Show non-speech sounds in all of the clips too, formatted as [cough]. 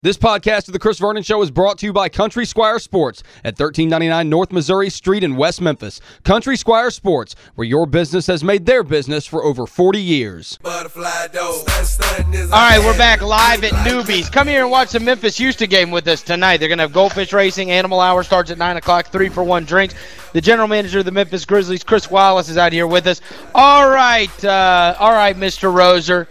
This podcast of The Chris Vernon Show is brought to you by Country Squire Sports at 1399 North Missouri Street in West Memphis. Country Squire Sports, where your business has made their business for over 40 years. All right, we're back live at Newbies. Come here and watch the Memphis-Houston game with us tonight. They're going to have goldfish racing. Animal Hour starts at 9 o'clock, three-for-one drinks. The general manager of the Memphis Grizzlies, Chris Wallace, is out here with us. All right, uh, all right, Mr. Roser.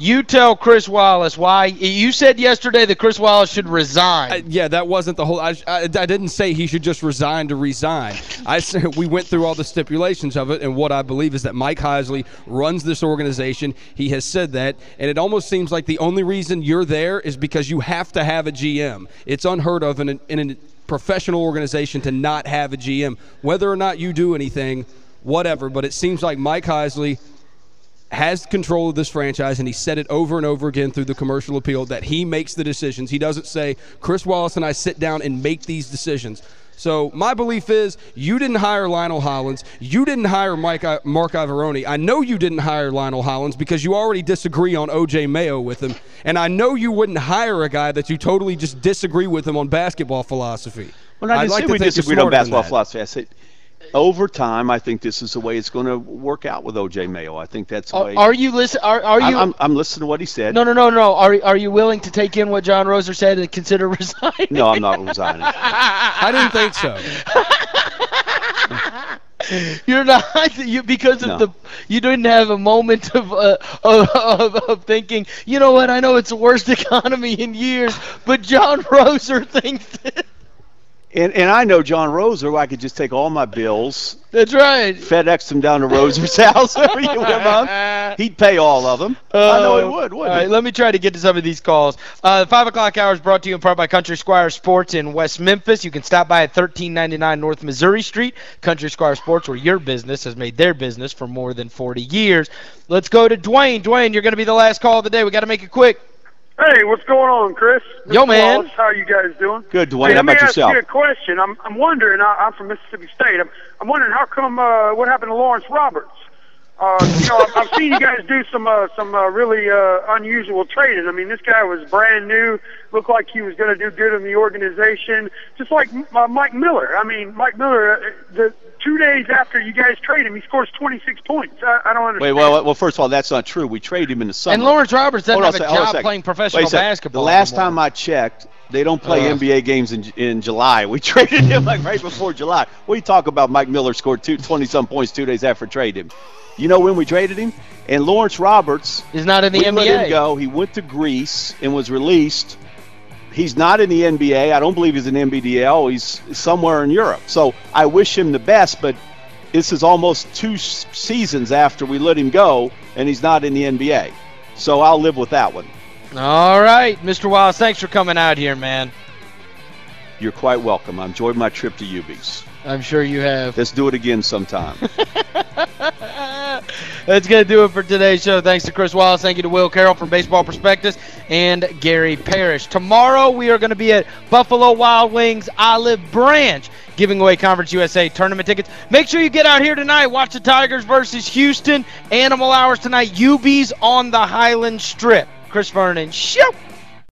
You tell Chris Wallace why. You said yesterday that Chris Wallace should resign. Yeah, that wasn't the whole I, I, I, didn't say he should just resign to resign. I [laughs] said we went through all the stipulations of it, and what I believe is that Mike Heisley runs this organization. He has said that, and it almost seems like the only reason you're there is because you have to have a GM. It's unheard of in, in a professional organization to not have a GM. Whether or not you do anything, whatever, but it seems like Mike Heisley – has control of this franchise, and he said it over and over again through the commercial appeal that he makes the decisions. He doesn't say, Chris Wallace and I sit down and make these decisions. So my belief is you didn't hire Lionel Hollins. You didn't hire Mike, Mark Iavaroni. I know you didn't hire Lionel Hollins because you already disagree on O.J. Mayo with him. And I know you wouldn't hire a guy that you totally just disagree with him on basketball philosophy. Well, I didn't like say we disagreed on basketball philosophy. I said over time, I think this is the way it's going to work out with O.J. Mayo. I think that's the are, way. Are you listen? Are, are you? I'm, I'm, listening to what he said. No, no, no, no. Are are you willing to take in what John Roser said and consider [laughs] resigning? No, I'm not resigning. [laughs] I didn't think so. [laughs] You're not you because of No. the you didn't have a moment of, uh, of, of of thinking. You know what? I know it's the worst economy in years, but John Roser thinks that. And and I know John Roser. I could just take all my bills, That's right. FedEx them down to Roser's [laughs] house every month. [laughs] He'd pay all of them. I know he would, All right, he? let me try to get to some of these calls. Uh, the 5 o'clock hour is brought to you in part by Country Squire Sports in West Memphis. You can stop by at 1399 North Missouri Street. Country Squire Sports, where your business has made their business for more than 40 years. Let's go to Dwayne. Dwayne, you're going to be the last call of the day. we got to make it quick. Hey, what's going on, Chris? Yo, man. Wallace, how you guys doing? Good, Dwayne. Hey, How let me about ask yourself? you a question. I'm I'm wondering. I, I'm from Mississippi State. I'm I'm wondering how come uh, what happened to Lawrence Roberts? Uh, you know, I've, I've seen you guys do some uh, some uh, really uh, unusual trading. I mean, this guy was brand new, looked like he was going to do good in the organization, just like uh, Mike Miller. I mean, Mike Miller. Uh, the two days after you guys trade him, he scores 26 points. I, I don't understand. Wait, well, well, first of all, that's not true. We traded him in the summer. And Lawrence Roberts doesn't Hold on have a sec- job second. playing professional a second. basketball. The last anymore. time I checked, they don't play Ugh. NBA games in in July. We [laughs] traded him like right before July. What do you talk about? Mike Miller scored two, 20 some points two days after trading him. You know when we traded him? And Lawrence Roberts, Is not in the we NBA. let him go. He went to Greece and was released. He's not in the NBA. I don't believe he's in NBDL. He's somewhere in Europe. So I wish him the best, but this is almost two seasons after we let him go, and he's not in the NBA. So I'll live with that one. All right, Mr. Wallace, thanks for coming out here, man. You're quite welcome. I enjoyed my trip to UB's. I'm sure you have. Let's do it again sometime. [laughs] That's going to do it for today's show. Thanks to Chris Wallace. Thank you to Will Carroll from Baseball Prospectus and Gary Parrish. Tomorrow we are going to be at Buffalo Wild Wings Olive Branch giving away Conference USA tournament tickets. Make sure you get out here tonight. Watch the Tigers versus Houston. Animal Hours tonight. UB's on the Highland Strip. Chris Vernon, shoot!